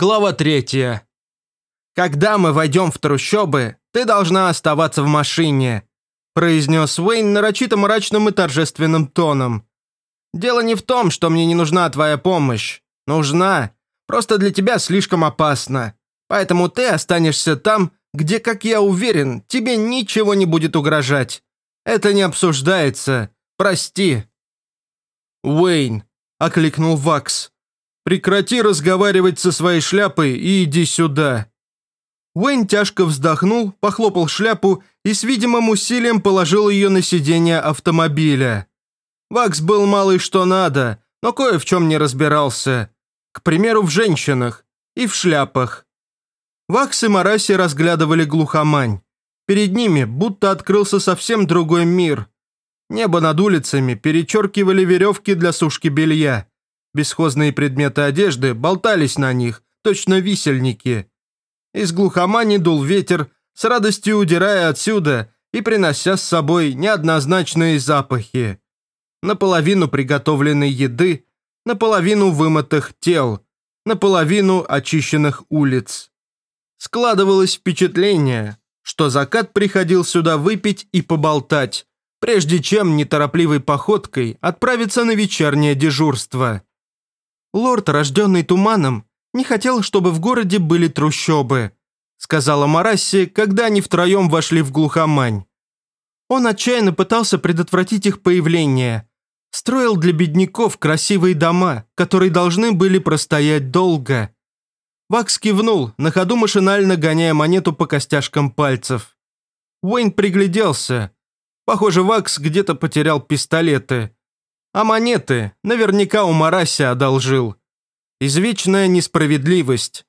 Глава третья. «Когда мы войдем в трущобы, ты должна оставаться в машине», произнес Уэйн нарочито мрачным и торжественным тоном. «Дело не в том, что мне не нужна твоя помощь. Нужна. Просто для тебя слишком опасно. Поэтому ты останешься там, где, как я уверен, тебе ничего не будет угрожать. Это не обсуждается. Прости». «Уэйн», – окликнул Вакс. «Прекрати разговаривать со своей шляпой и иди сюда». Уэйн тяжко вздохнул, похлопал шляпу и с видимым усилием положил ее на сиденье автомобиля. Вакс был малый что надо, но кое в чем не разбирался. К примеру, в женщинах и в шляпах. Вакс и Мараси разглядывали глухомань. Перед ними будто открылся совсем другой мир. Небо над улицами перечеркивали веревки для сушки белья. Бесхозные предметы одежды болтались на них, точно висельники. Из глухомани дул ветер, с радостью удирая отсюда и принося с собой неоднозначные запахи. Наполовину приготовленной еды, наполовину вымытых тел, наполовину очищенных улиц. Складывалось впечатление, что закат приходил сюда выпить и поболтать, прежде чем неторопливой походкой отправиться на вечернее дежурство. Лорд, рожденный туманом, не хотел, чтобы в городе были трущобы», сказала Марасси, когда они втроем вошли в глухомань. Он отчаянно пытался предотвратить их появление. Строил для бедняков красивые дома, которые должны были простоять долго. Вакс кивнул, на ходу машинально гоняя монету по костяшкам пальцев. Уэйн пригляделся. Похоже, Вакс где-то потерял пистолеты. А монеты наверняка у Мараси одолжил. Извечная несправедливость.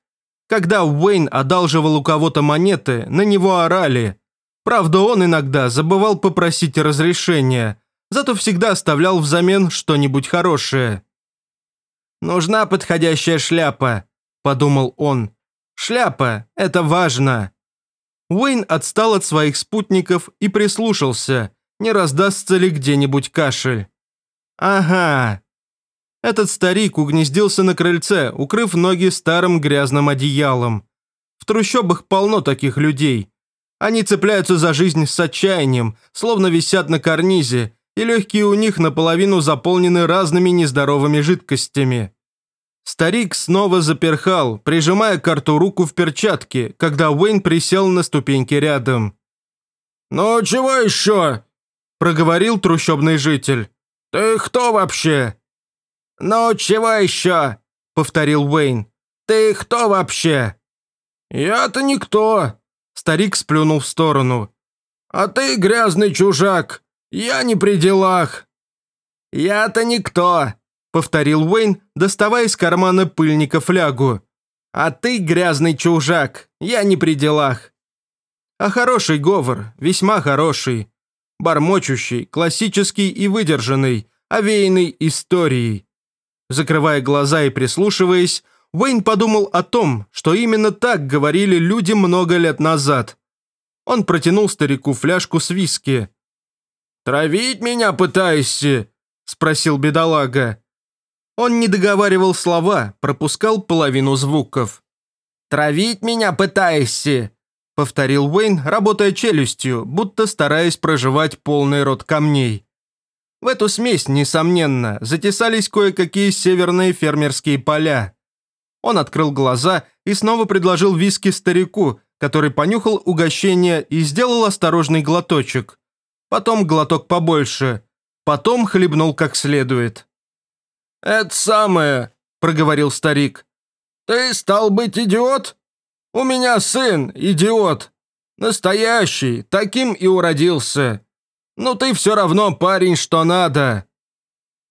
Когда Уэйн одалживал у кого-то монеты, на него орали. Правда, он иногда забывал попросить разрешения, зато всегда оставлял взамен что-нибудь хорошее. «Нужна подходящая шляпа», – подумал он. «Шляпа – это важно». Уэйн отстал от своих спутников и прислушался, не раздастся ли где-нибудь кашель. «Ага». Этот старик угнездился на крыльце, укрыв ноги старым грязным одеялом. В трущобах полно таких людей. Они цепляются за жизнь с отчаянием, словно висят на карнизе, и легкие у них наполовину заполнены разными нездоровыми жидкостями. Старик снова заперхал, прижимая к рту руку в перчатке, когда Уэйн присел на ступеньки рядом. «Ну, чего еще?» – проговорил трущобный житель. «Ты кто вообще?» «Ну, чего еще?» – повторил Уэйн. «Ты кто вообще?» «Я-то никто!» – старик сплюнул в сторону. «А ты грязный чужак! Я не при делах!» «Я-то никто!» – повторил Уэйн, доставая из кармана пыльника флягу. «А ты грязный чужак! Я не при делах!» А хороший говор, весьма хороший бормочущий, классический и выдержанный, овеянный историей. Закрывая глаза и прислушиваясь, Уэйн подумал о том, что именно так говорили люди много лет назад. Он протянул старику фляжку с виски. «Травить меня пытаешься?» – спросил бедолага. Он не договаривал слова, пропускал половину звуков. «Травить меня пытаешься?» Повторил Уэйн, работая челюстью, будто стараясь проживать полный рот камней. В эту смесь, несомненно, затесались кое-какие северные фермерские поля. Он открыл глаза и снова предложил виски старику, который понюхал угощение и сделал осторожный глоточек. Потом глоток побольше. Потом хлебнул как следует. «Это самое», – проговорил старик. «Ты стал быть идиот?» У меня сын, идиот. Настоящий, таким и уродился. Но ты все равно парень, что надо.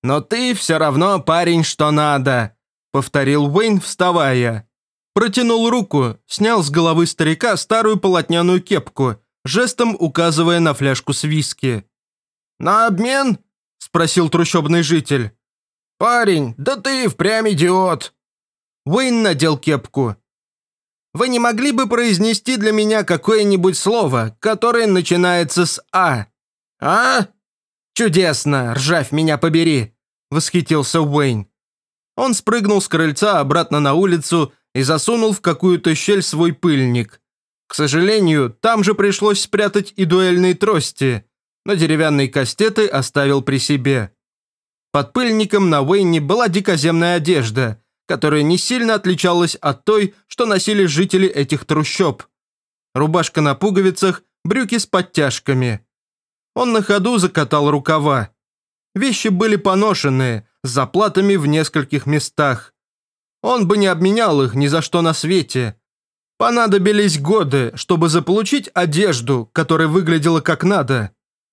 Но ты все равно парень, что надо, повторил Уэйн, вставая. Протянул руку, снял с головы старика старую полотняную кепку, жестом указывая на фляжку с виски. «На обмен?» – спросил трущобный житель. «Парень, да ты впрямь идиот!» Уэйн надел кепку. Вы не могли бы произнести для меня какое-нибудь слово, которое начинается с «а»?» «А?» «Чудесно, ржавь меня побери!» – восхитился Уэйн. Он спрыгнул с крыльца обратно на улицу и засунул в какую-то щель свой пыльник. К сожалению, там же пришлось спрятать и дуэльные трости, но деревянные кастеты оставил при себе. Под пыльником на Уэйне была дикоземная одежда, которая не сильно отличалась от той, что носили жители этих трущоб. Рубашка на пуговицах, брюки с подтяжками. Он на ходу закатал рукава. Вещи были поношенные, с заплатами в нескольких местах. Он бы не обменял их ни за что на свете. Понадобились годы, чтобы заполучить одежду, которая выглядела как надо.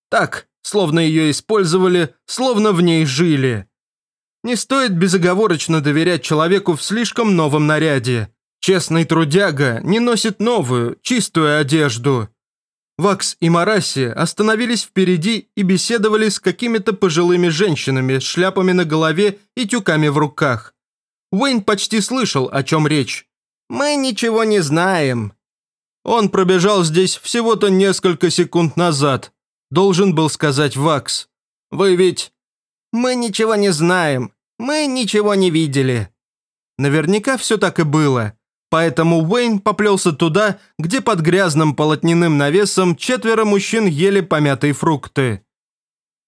Так, словно ее использовали, словно в ней жили. Не стоит безоговорочно доверять человеку в слишком новом наряде. Честный трудяга не носит новую, чистую одежду. Вакс и Мараси остановились впереди и беседовали с какими-то пожилыми женщинами с шляпами на голове и тюками в руках. Уэйн почти слышал, о чем речь. «Мы ничего не знаем». Он пробежал здесь всего-то несколько секунд назад. Должен был сказать Вакс. «Вы ведь...» «Мы ничего не знаем. Мы ничего не видели». Наверняка все так и было. Поэтому Уэйн поплелся туда, где под грязным полотняным навесом четверо мужчин ели помятые фрукты.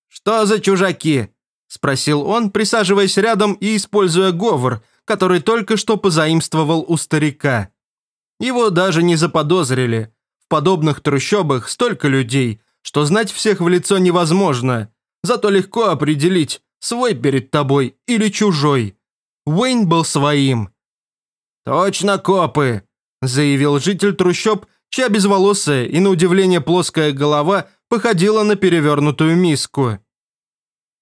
«Что за чужаки?» – спросил он, присаживаясь рядом и используя говор, который только что позаимствовал у старика. Его даже не заподозрили. В подобных трущобах столько людей, что знать всех в лицо невозможно, зато легко определить, свой перед тобой или чужой. Уэйн был своим – «Точно копы!» – заявил житель трущоб, чья безволосая и, на удивление, плоская голова походила на перевернутую миску.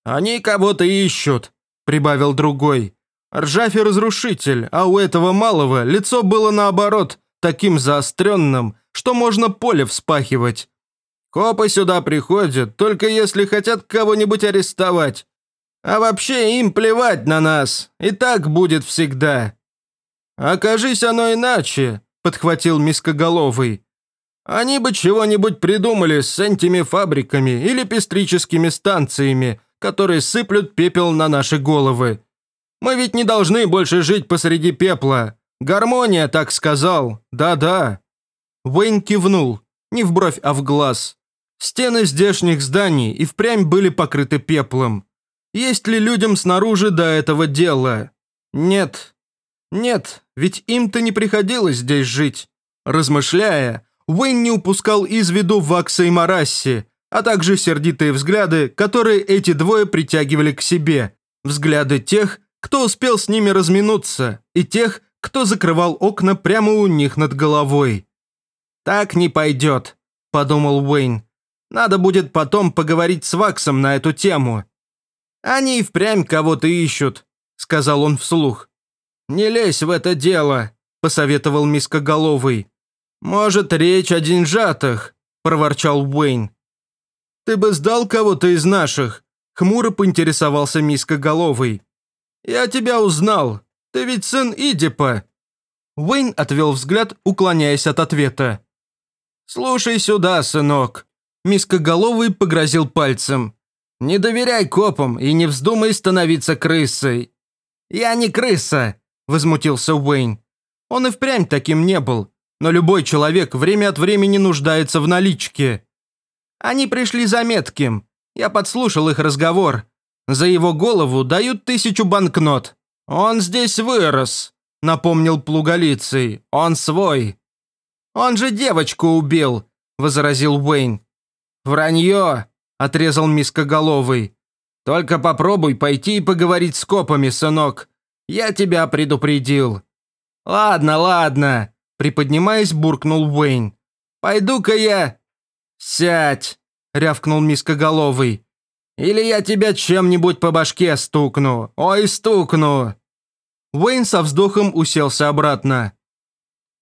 «Они кого-то ищут», – прибавил другой. Ржафи разрушитель, а у этого малого лицо было наоборот, таким заостренным, что можно поле вспахивать. Копы сюда приходят, только если хотят кого-нибудь арестовать. А вообще им плевать на нас, и так будет всегда. «Окажись оно иначе», – подхватил мискоголовый. «Они бы чего-нибудь придумали с этими фабриками или пестрическими станциями, которые сыплют пепел на наши головы. Мы ведь не должны больше жить посреди пепла. Гармония так сказал. Да-да». Уэйн кивнул, не в бровь, а в глаз. Стены здешних зданий и впрямь были покрыты пеплом. Есть ли людям снаружи до этого дела? Нет, нет, ведь им-то не приходилось здесь жить. Размышляя, Уэйн не упускал из виду Вакса и Марасси, а также сердитые взгляды, которые эти двое притягивали к себе. Взгляды тех, кто успел с ними разминуться, и тех, кто закрывал окна прямо у них над головой. «Так не пойдет», – подумал Уэйн. «Надо будет потом поговорить с Ваксом на эту тему». «Они и впрямь кого-то ищут», – сказал он вслух. «Не лезь в это дело», – посоветовал мискоголовый. «Может, речь о деньжатах», – проворчал Уэйн. «Ты бы сдал кого-то из наших», – хмуро поинтересовался мискоголовый. «Я тебя узнал. Ты ведь сын Идипа». Уэйн отвел взгляд, уклоняясь от ответа. «Слушай сюда, сынок», – мискоголовый погрозил пальцем. «Не доверяй копам и не вздумай становиться крысой». «Я не крыса», – возмутился Уэйн. Он и впрямь таким не был, но любой человек время от времени нуждается в наличке. Они пришли за метким. Я подслушал их разговор. За его голову дают тысячу банкнот. Он здесь вырос, напомнил плуголицый. Он свой. Он же девочку убил, возразил Уэйн. Вранье, отрезал мискоголовый. Только попробуй пойти и поговорить с копами, сынок. Я тебя предупредил». «Ладно, ладно», – приподнимаясь, буркнул Уэйн. «Пойду-ка я...» «Сядь», – рявкнул мискоголовый. «Или я тебя чем-нибудь по башке стукну. Ой, стукну». Уэйн со вздохом уселся обратно.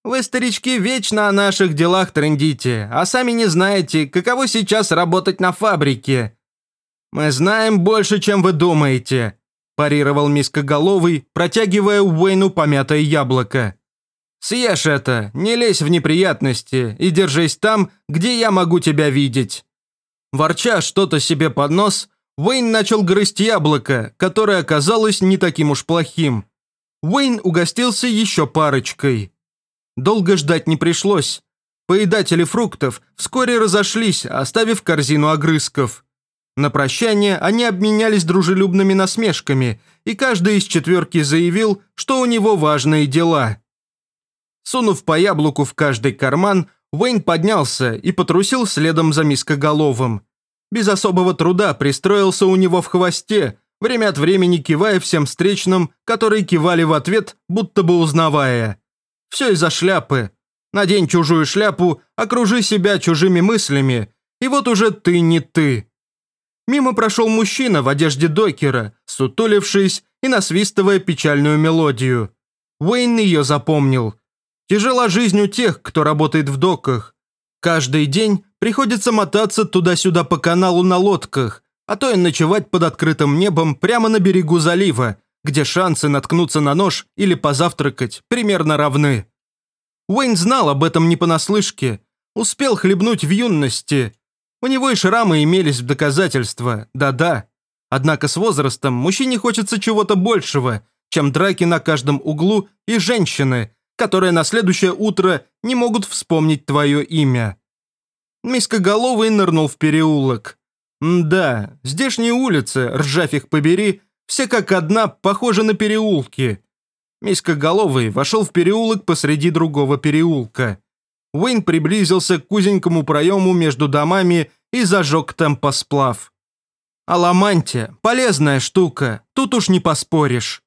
«Вы, старички, вечно о наших делах трындите, а сами не знаете, каково сейчас работать на фабрике. Мы знаем больше, чем вы думаете парировал мискоголовый, протягивая Уэйну помятое яблоко. «Съешь это, не лезь в неприятности и держись там, где я могу тебя видеть». Ворча что-то себе под нос, Уэйн начал грызть яблоко, которое оказалось не таким уж плохим. Уэйн угостился еще парочкой. Долго ждать не пришлось. Поедатели фруктов вскоре разошлись, оставив корзину огрызков. На прощание они обменялись дружелюбными насмешками, и каждый из четверки заявил, что у него важные дела. Сунув по яблоку в каждый карман, Уэйн поднялся и потрусил следом за мискоголовым. Без особого труда пристроился у него в хвосте, время от времени кивая всем встречным, которые кивали в ответ, будто бы узнавая. Все из-за шляпы. Надень чужую шляпу, окружи себя чужими мыслями, и вот уже ты не ты. Мимо прошел мужчина в одежде докера, сутулившись и насвистывая печальную мелодию. Уэйн ее запомнил. Тяжела жизнь у тех, кто работает в доках. Каждый день приходится мотаться туда-сюда по каналу на лодках, а то и ночевать под открытым небом прямо на берегу залива, где шансы наткнуться на нож или позавтракать примерно равны. Уэйн знал об этом не понаслышке, успел хлебнуть в юности. У него и шрамы имелись в доказательство, да-да. Однако с возрастом мужчине хочется чего-то большего, чем драки на каждом углу и женщины, которые на следующее утро не могут вспомнить твое имя. Мискоголовый нырнул в переулок. да, здешние улицы, ржавь их побери, все как одна похожи на переулки. Мискоголовый вошел в переулок посреди другого переулка. Уэйн приблизился к узенькому проему между домами и зажег темпосплав. Аламантия – полезная штука, тут уж не поспоришь.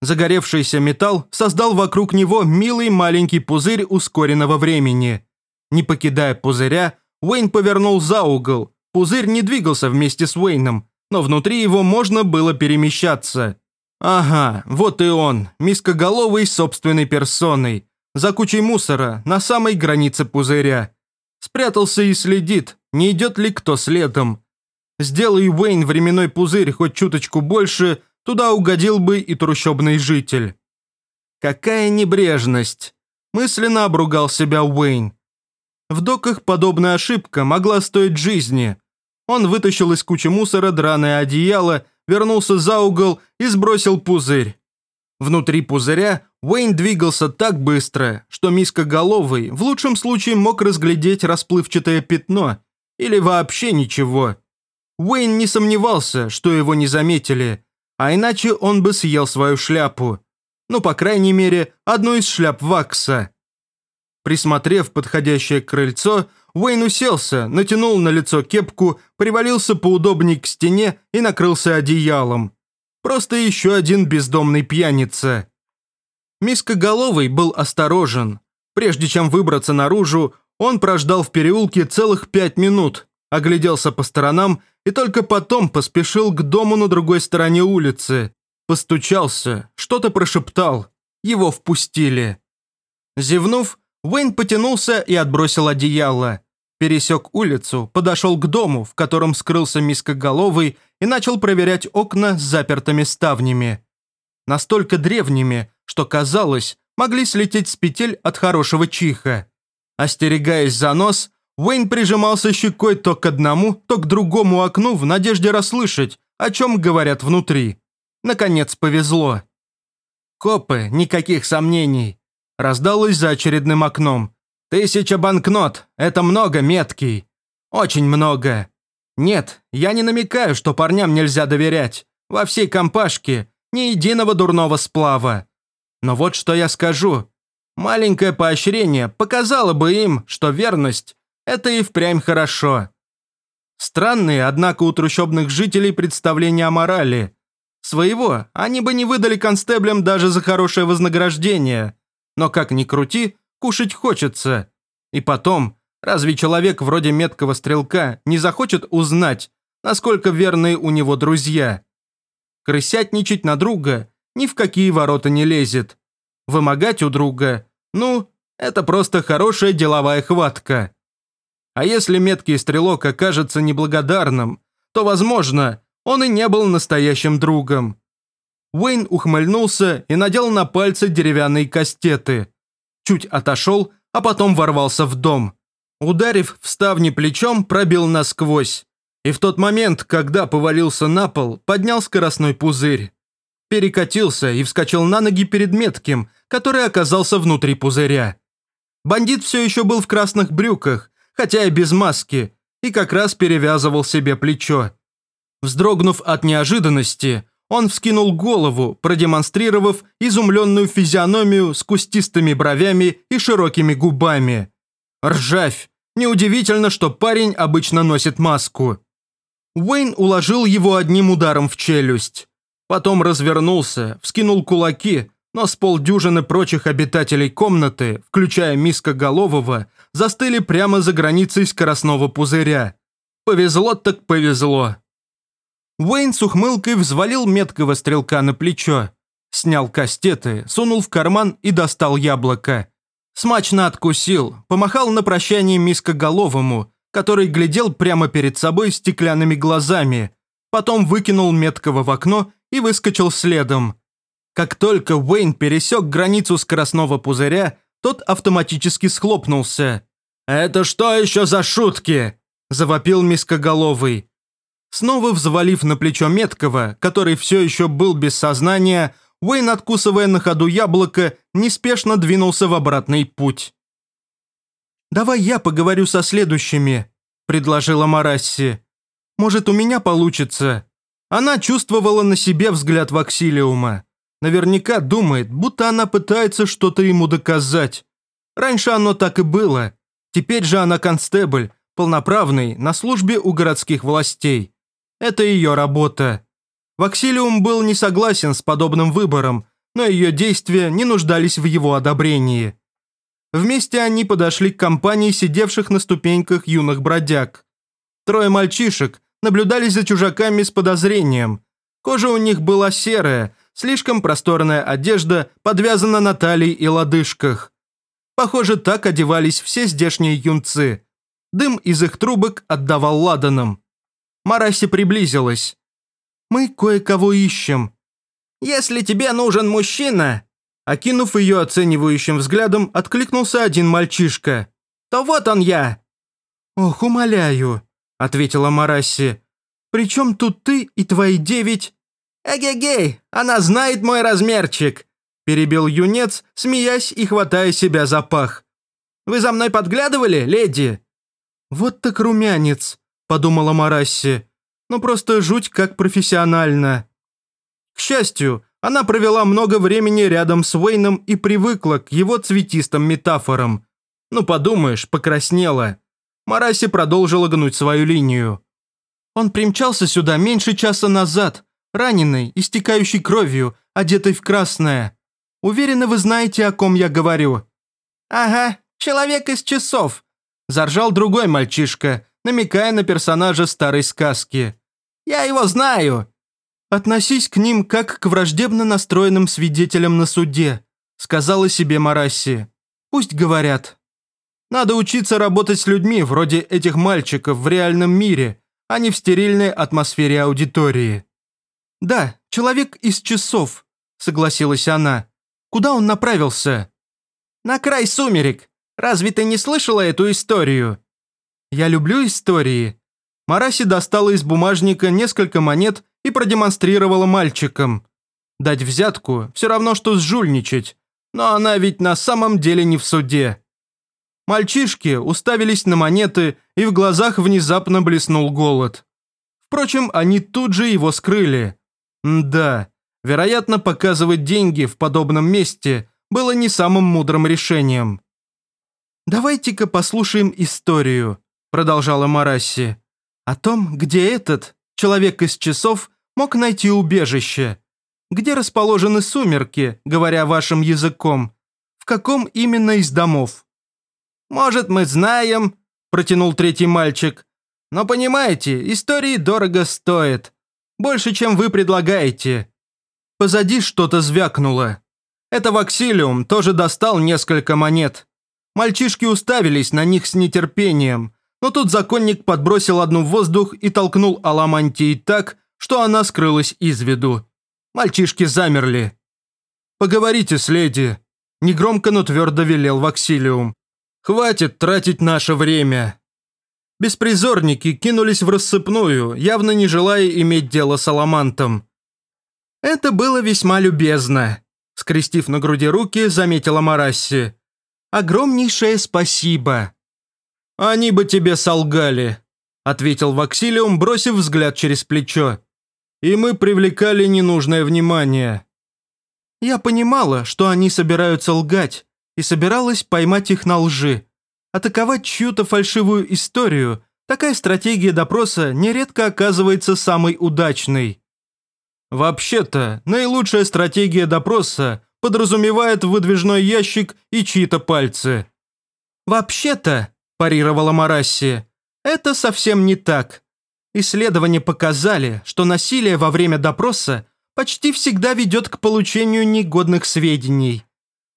Загоревшийся металл создал вокруг него милый маленький пузырь ускоренного времени. Не покидая пузыря, Уэйн повернул за угол. Пузырь не двигался вместе с Уэйном, но внутри его можно было перемещаться. Ага, вот и он, мискоголовый собственной персоной, за кучей мусора, на самой границе пузыря. Спрятался и следит, не идет ли кто следом. Сделай Уэйн временной пузырь хоть чуточку больше – Туда угодил бы и трущобный житель. Какая небрежность! Мысленно обругал себя Уэйн. В доках подобная ошибка могла стоить жизни. Он вытащил из кучи мусора драное одеяло, вернулся за угол и сбросил пузырь. Внутри пузыря Уэйн двигался так быстро, что мискоголовый в лучшем случае мог разглядеть расплывчатое пятно или вообще ничего. Уэйн не сомневался, что его не заметили, а иначе он бы съел свою шляпу. Ну, по крайней мере, одну из шляп Вакса. Присмотрев подходящее крыльцо, Уэйн уселся, натянул на лицо кепку, привалился поудобнее к стене и накрылся одеялом. Просто еще один бездомный пьяница. Мискоголовый был осторожен. Прежде чем выбраться наружу, он прождал в переулке целых пять минут, огляделся по сторонам и только потом поспешил к дому на другой стороне улицы. Постучался, что-то прошептал. Его впустили. Зевнув, Уэйн потянулся и отбросил одеяло. Пересек улицу, подошел к дому, в котором скрылся мискоголовый, и начал проверять окна с запертыми ставнями. Настолько древними, что, казалось, могли слететь с петель от хорошего чиха. Остерегаясь за нос, Уэйн прижимался щекой то к одному, то к другому окну в надежде расслышать, о чем говорят внутри. Наконец повезло. Копы, никаких сомнений. Раздалось за очередным окном. Тысяча банкнот, это много, меткий. Очень много. Нет, я не намекаю, что парням нельзя доверять. Во всей компашке ни единого дурного сплава. Но вот что я скажу. Маленькое поощрение показало бы им, что верность это и впрямь хорошо. Странные, однако, у трущобных жителей представления о морали. Своего они бы не выдали констеблям даже за хорошее вознаграждение. Но как ни крути, кушать хочется. И потом, разве человек вроде меткого стрелка не захочет узнать, насколько верные у него друзья? Крысятничать на друга ни в какие ворота не лезет. Вымогать у друга, ну, это просто хорошая деловая хватка. А если меткий стрелок окажется неблагодарным, то, возможно, он и не был настоящим другом. Уэйн ухмыльнулся и надел на пальцы деревянные кастеты. Чуть отошел, а потом ворвался в дом. Ударив в ставни плечом, пробил насквозь. И в тот момент, когда повалился на пол, поднял скоростной пузырь. перекатился и вскочил на ноги перед метким, который оказался внутри пузыря. Бандит все еще был в красных брюках, хотя и без маски, и как раз перевязывал себе плечо. Вздрогнув от неожиданности, он вскинул голову, продемонстрировав изумленную физиономию с кустистыми бровями и широкими губами. Ржавь. Неудивительно, что парень обычно носит маску. Уэйн уложил его одним ударом в челюсть. Потом развернулся, вскинул кулаки, но с полдюжины прочих обитателей комнаты, включая мискоголового, застыли прямо за границей скоростного пузыря. Повезло так повезло. Уэйн с ухмылкой взвалил меткого стрелка на плечо, снял кастеты, сунул в карман и достал яблоко. Смачно откусил, помахал на прощание мискоголовому, который глядел прямо перед собой стеклянными глазами, потом выкинул меткого в окно и выскочил следом. Как только Уэйн пересек границу скоростного пузыря, тот автоматически схлопнулся. «Это что еще за шутки?» – завопил мискоголовый. Снова взвалив на плечо Меткого, который все еще был без сознания, Уэйн, откусывая на ходу яблоко, неспешно двинулся в обратный путь. «Давай я поговорю со следующими», – предложила Марасси. «Может, у меня получится?» Она чувствовала на себе взгляд Ваксилиума. Наверняка думает, будто она пытается что-то ему доказать. Раньше оно так и было. Теперь же она констебль, полноправный, на службе у городских властей. Это ее работа. Ваксилиум был не согласен с подобным выбором, но ее действия не нуждались в его одобрении. Вместе они подошли к компании сидевших на ступеньках юных бродяг. Трое мальчишек наблюдали за чужаками с подозрением. Кожа у них была серая, слишком просторная одежда подвязана на талии и лодыжках. Похоже, так одевались все здешние юнцы. Дым из их трубок отдавал ладаном. Мараси приблизилась. «Мы кое-кого ищем». «Если тебе нужен мужчина...» Окинув ее оценивающим взглядом, откликнулся один мальчишка. «То вот он я!» «Ох, умоляю», — ответила Мараси. «Причем тут ты и твои девять...» «Эгегей, она знает мой размерчик», – перебил юнец, смеясь и хватая себя за пах. «Вы за мной подглядывали, леди?» «Вот так румянец», подумала Марасси. «Ну просто жуть как профессионально». К счастью, она провела много времени рядом с Уэйном и привыкла к его цветистым метафорам. Ну подумаешь, покраснела. Мараси продолжила гнуть свою линию. Он примчался сюда меньше часа назад, раненый, истекающий кровью, одетый в красное. Уверена, вы знаете, о ком я говорю». «Ага, человек из часов», – заржал другой мальчишка, намекая на персонажа старой сказки. «Я его знаю!» «Относись к ним как к враждебно настроенным свидетелям на суде», сказала себе Марасси. «Пусть говорят». Надо учиться работать с людьми, вроде этих мальчиков, в реальном мире, а не в стерильной атмосфере аудитории. «Да, человек из часов», – согласилась она. «Куда он направился?» «На край сумерек. Разве ты не слышала эту историю?» Я люблю истории». Мараси достала из бумажника несколько монет и продемонстрировала мальчикам. Дать взятку – все равно, что сжульничать. Но она ведь на самом деле не в суде. Мальчишки уставились на монеты, и в глазах внезапно блеснул голод. Впрочем, они тут же его скрыли. М да, вероятно, показывать деньги в подобном месте было не самым мудрым решением. «Давайте-ка послушаем историю», продолжала Марасси, о том, где этот, человек из часов, мог найти убежище. Где расположены сумерки, говоря вашим языком? В каком именно из домов? «Может, мы знаем», – протянул третий мальчик. «Но понимаете, истории дорого стоят. Больше, чем вы предлагаете». Позади что-то звякнуло. Это Ваксилиум тоже достал несколько монет. Мальчишки уставились на них с нетерпением, но тут законник подбросил одну в воздух и толкнул Аламантии так, что она скрылась из виду. Мальчишки замерли. «Поговорите с леди», – негромко, но твердо велел Ваксилиум. «Хватит тратить наше время». Беспризорники кинулись в рассыпную, явно не желая иметь дело с Аламантом. Это было весьма любезно, скрестив на груди руки, заметила Марасси. Огромнейшее спасибо. Они бы тебе солгали, ответил Ваксилиум, бросив взгляд через плечо. И мы привлекали ненужное внимание. Я понимала, что они собираются лгать, и собиралась поймать их на лжи. Атаковать чью-то фальшивую историю – такая стратегия допроса нередко оказывается самой удачной. Вообще-то, наилучшая стратегия допроса подразумевает выдвижной ящик и чьи-то пальцы. «Вообще-то», – парировала Марасси, – «это совсем не так. Исследования показали, что насилие во время допроса почти всегда ведет к получению негодных сведений.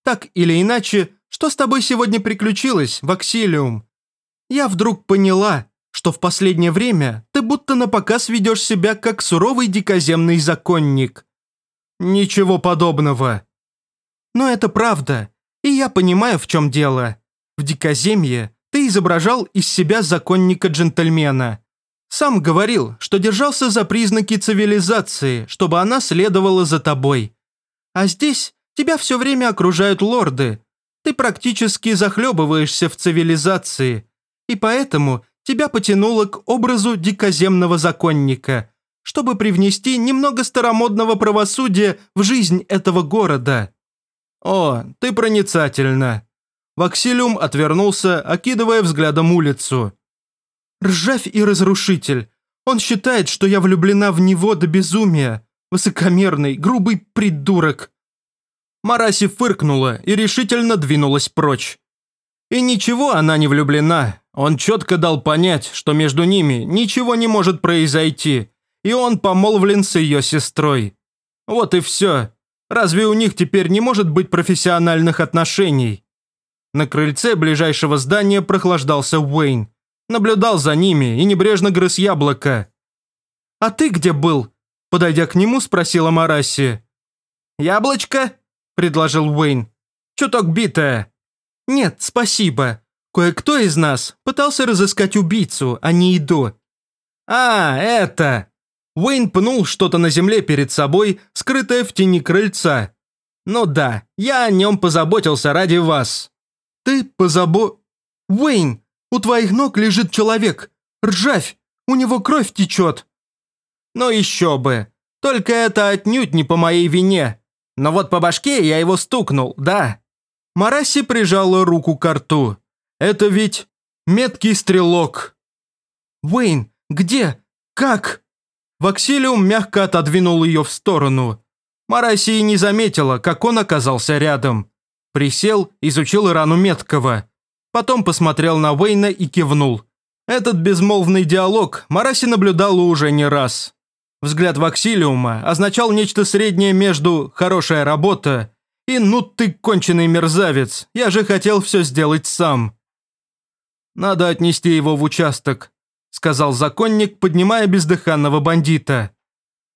Так или иначе, что с тобой сегодня приключилось, Ваксилиум? Я вдруг поняла, что в последнее время ты будто на показ ведешь себя как суровый дикоземный законник. Ничего подобного. Но это правда, и я понимаю, в чем дело. В дикоземье ты изображал из себя законника-джентльмена. Сам говорил, что держался за признаки цивилизации, чтобы она следовала за тобой. А здесь тебя все время окружают лорды, ты практически захлебываешься в цивилизации, и поэтому тебя потянуло к образу дикоземного законника, чтобы привнести немного старомодного правосудия в жизнь этого города. О, ты проницательна. Ваксилиум отвернулся, окидывая взглядом улицу. Ржавь и разрушитель. Он считает, что я влюблена в него до безумия. Высокомерный, грубый придурок. Мараси фыркнула и решительно двинулась прочь. И ничего она не влюблена. Он четко дал понять, что между ними ничего не может произойти, и он помолвлен с ее сестрой. Вот и все. Разве у них теперь не может быть профессиональных отношений? На крыльце ближайшего здания прохлаждался Уэйн. Наблюдал за ними и небрежно грыз яблоко. «А ты где был?» Подойдя к нему, спросила Мараси. «Яблочко?» – предложил Уэйн. «Чуток битая». «Нет, спасибо. Кое-кто из нас пытался разыскать убийцу, а не еду». «А, это...» Уэйн пнул что-то на земле перед собой, скрытое в тени крыльца. «Ну да, я о нем позаботился ради вас». «Ты позабо...» «Уэйн, у твоих ног лежит человек. Ржавь, у него кровь течет». «Ну еще бы. Только это отнюдь не по моей вине. Но вот по башке я его стукнул, да. Мараси прижала руку к рту. Это ведь меткий стрелок. Уэйн, где? Как? Ваксилиум мягко отодвинул ее в сторону. Мараси не заметила, как он оказался рядом. Присел, изучил рану меткого. Потом посмотрел на Уэйна и кивнул. Этот безмолвный диалог Мараси наблюдала уже не раз. Взгляд Ваксилиума означал нечто среднее между «хорошая работа» и «ну ты конченый мерзавец, я же хотел все сделать сам». «Надо отнести его в участок», – сказал законник, поднимая бездыханного бандита.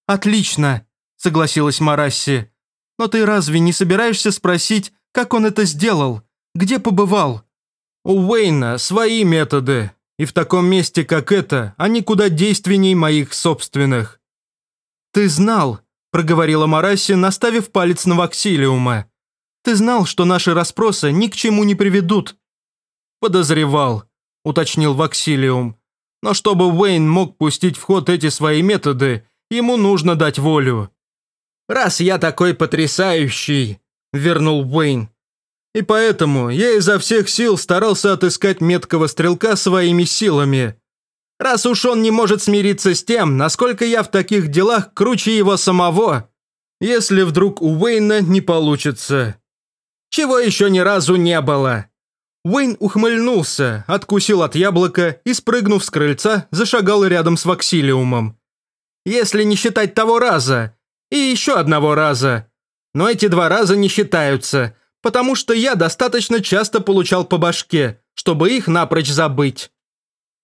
«Отлично», – согласилась Марасси. «Но ты разве не собираешься спросить, как он это сделал? Где побывал?» «У Уэйна свои методы, и в таком месте, как это, они куда действенней моих собственных. «Ты знал», – проговорила Мараси, наставив палец на Ваксилиума. «Ты знал, что наши расспросы ни к чему не приведут». «Подозревал», – уточнил Ваксилиум. «Но чтобы Уэйн мог пустить в ход эти свои методы, ему нужно дать волю». «Раз я такой потрясающий», – вернул Уэйн. «И поэтому я изо всех сил старался отыскать меткого стрелка своими силами раз уж он не может смириться с тем, насколько я в таких делах круче его самого, если вдруг у Уэйна не получится. Чего еще ни разу не было. Уэйн ухмыльнулся, откусил от яблока и, спрыгнув с крыльца, зашагал рядом с Ваксилиумом. Если не считать того раза, и еще одного раза. Но эти два раза не считаются, потому что я достаточно часто получал по башке, чтобы их напрочь забыть.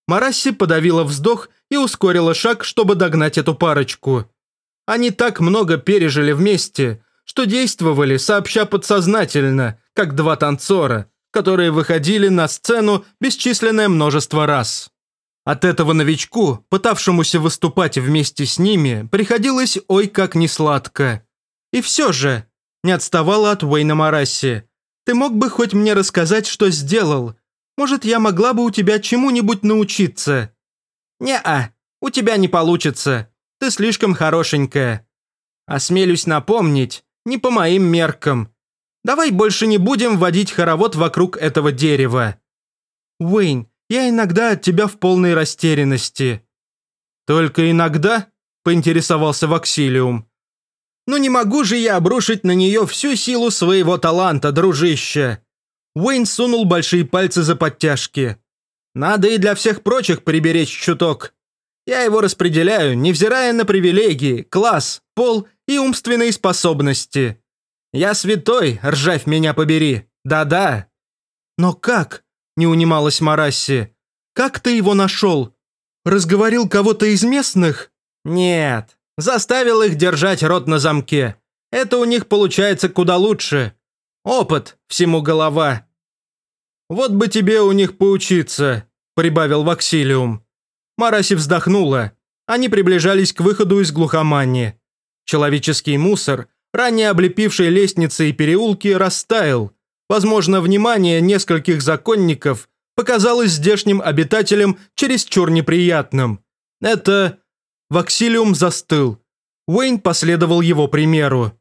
Марасси подавила вздох и ускорила шаг, чтобы догнать эту парочку. Они так много пережили вместе, что действовали сообща подсознательно, как два танцора, которые выходили на сцену бесчисленное множество раз. От этого новичку, пытавшемуся выступать вместе с ними, приходилось ой как несладко. И все же, не отставала от Уэйна Марасси. Ты мог бы хоть мне рассказать, что сделал? Может, я могла бы у тебя чему-нибудь научиться?» «Не-а, у тебя не получится. Ты слишком хорошенькая. Осмелюсь напомнить, не по моим меркам. Давай больше не будем водить хоровод вокруг этого дерева». «Уэйн, я иногда от тебя в полной растерянности». «Только иногда?» – поинтересовался Ваксилиум. «Ну не могу же я обрушить на нее всю силу своего таланта, дружище!» Уэйн сунул большие пальцы за подтяжки. «Надо и для всех прочих приберечь чуток. Я его распределяю, невзирая на привилегии, класс, пол и умственные способности. Я святой, ржавь меня побери. Да-да». «Но как?» – не унималась Марасси. «Как ты его нашел? Разговорил кого-то из местных?» «Нет, заставил их держать рот на замке. Это у них получается куда лучше. Опыт, всему голова». «Вот бы тебе у них поучиться», – прибавил Ваксилиум. Мараси вздохнула. Они приближались к выходу из глухомани. Человеческий мусор, ранее облепивший лестницы и переулки, растаял. Возможно, внимание нескольких законников показалось здешним обитателям чересчур неприятным. Это... Ваксилиум застыл. Уэйн последовал его примеру.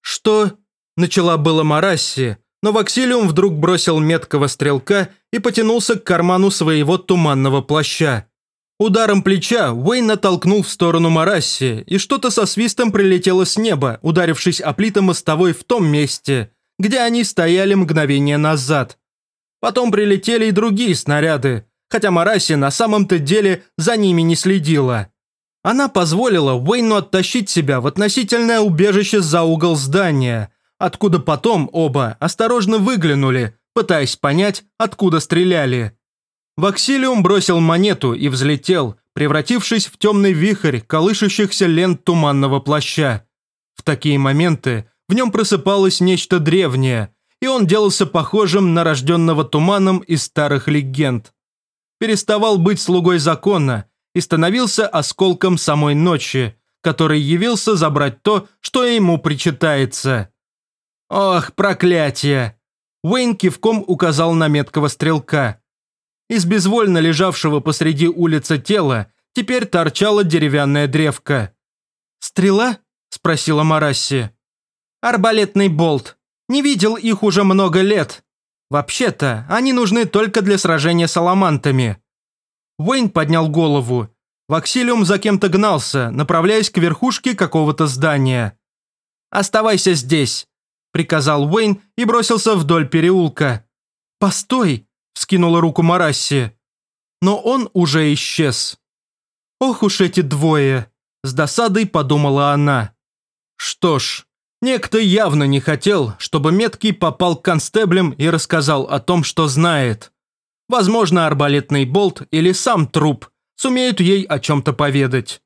«Что?» – начала было Марасси, но Ваксилиум вдруг бросил меткого стрелка и потянулся к карману своего туманного плаща. Ударом плеча Уэйн натолкнул в сторону Марасси, и что-то со свистом прилетело с неба, ударившись о плиты мостовой в том месте, где они стояли мгновение назад. Потом прилетели и другие снаряды, хотя Марасси на самом-то деле за ними не следила. Она позволила Уэйну оттащить себя в относительное убежище за угол здания, откуда потом оба осторожно выглянули, пытаясь понять, откуда стреляли. Ваксилиум бросил монету и взлетел, превратившись в темный вихрь колышущихся лент туманного плаща. В такие моменты в нем просыпалось нечто древнее, и он делался похожим на рожденного туманом из старых легенд. Переставал быть слугой закона и становился осколком самой ночи, который явился забрать то, что ему причитается. «Ох, проклятие!» Уэйн кивком указал на меткого стрелка. Из безвольно лежавшего посреди улицы тела теперь торчала деревянная древка. «Стрела?» – спросила Марасси. «Арбалетный болт. Не видел их уже много лет. Вообще-то, они нужны только для сражения с аламантами». Уэйн поднял голову. Ваксилиум за кем-то гнался, направляясь к верхушке какого-то здания. «Оставайся здесь», – приказал Уэйн и бросился вдоль переулка. «Постой!» – вскинула руку Марасси. Но он уже исчез. «Ох уж эти двое!» – с досадой подумала она. Что ж, некто явно не хотел, чтобы Меткий попал к констеблям и рассказал о том, что знает. Возможно, арбалетный болт или сам труп сумеют ей о чем-то поведать.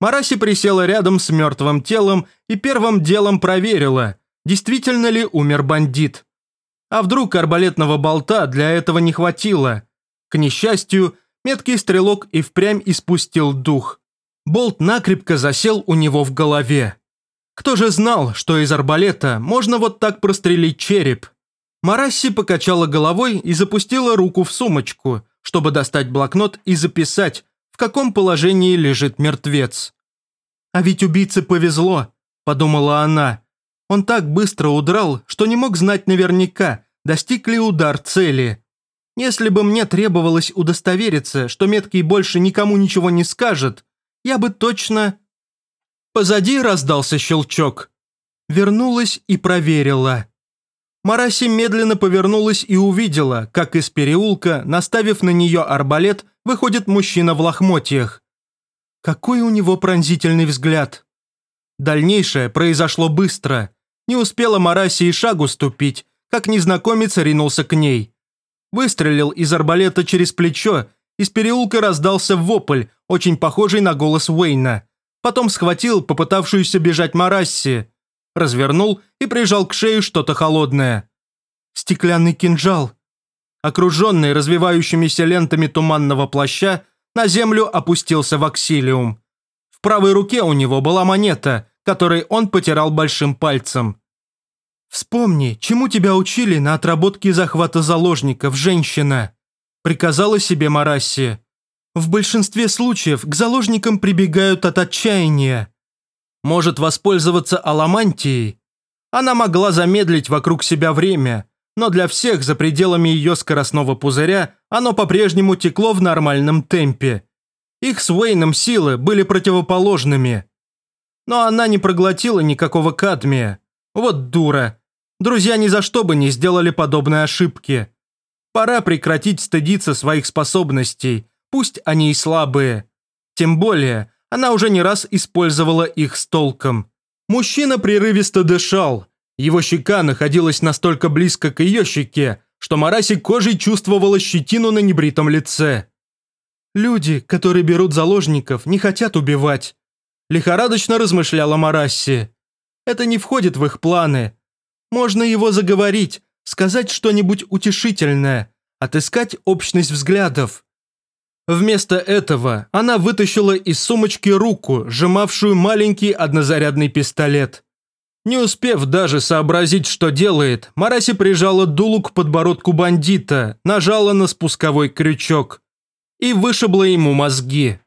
Мараси присела рядом с мертвым телом и первым делом проверила, действительно ли умер бандит. А вдруг арбалетного болта для этого не хватило? К несчастью, меткий стрелок и впрямь испустил дух. Болт накрепко засел у него в голове. Кто же знал, что из арбалета можно вот так прострелить череп? Марасси покачала головой и запустила руку в сумочку, чтобы достать блокнот и записать, в каком положении лежит мертвец. «А ведь убийце повезло», – подумала она. Он так быстро удрал, что не мог знать наверняка, достиг ли удар цели. Если бы мне требовалось удостовериться, что меткий больше никому ничего не скажет, я бы точно... Позади раздался щелчок. Вернулась и проверила. Мараси медленно повернулась и увидела, как из переулка, наставив на нее арбалет, выходит мужчина в лохмотьях. Какой у него пронзительный взгляд. Дальнейшее произошло быстро. Не успела Мараси и шагу ступить, как незнакомец ринулся к ней. Выстрелил из арбалета через плечо, из переулка раздался вопль, очень похожий на голос Уэйна. Потом схватил попытавшуюся бежать Марасси, развернул и прижал к шее что-то холодное. Стеклянный кинжал. Окруженный развивающимися лентами туманного плаща, На землю опустился ваксилиум. В правой руке у него была монета, которой он потирал большим пальцем. «Вспомни, чему тебя учили на отработке захвата заложников, женщина?» приказала себе Марасси. «В большинстве случаев к заложникам прибегают от отчаяния. Может воспользоваться аламантией? Она могла замедлить вокруг себя время, но для всех за пределами ее скоростного пузыря оно по-прежнему текло в нормальном темпе. Их с Уэйном силы были противоположными. Но она не проглотила никакого кадмия. Вот дура. Друзья ни за что бы не сделали подобной ошибки. Пора прекратить стыдиться своих способностей, пусть они и слабые. Тем более, она уже не раз использовала их с толком. Мужчина прерывисто дышал. Его щека находилась настолько близко к ее щеке, что Мараси кожей чувствовала щетину на небритом лице. «Люди, которые берут заложников, не хотят убивать», – лихорадочно размышляла Марасси. «Это не входит в их планы. Можно его заговорить, сказать что-нибудь утешительное, отыскать общность взглядов. Вместо этого она вытащила из сумочки руку, сжимавшую маленький однозарядный пистолет. Не успев даже сообразить, что делает, Мараси прижала дулу к подбородку бандита, нажала на спусковой крючок и вышибла ему мозги.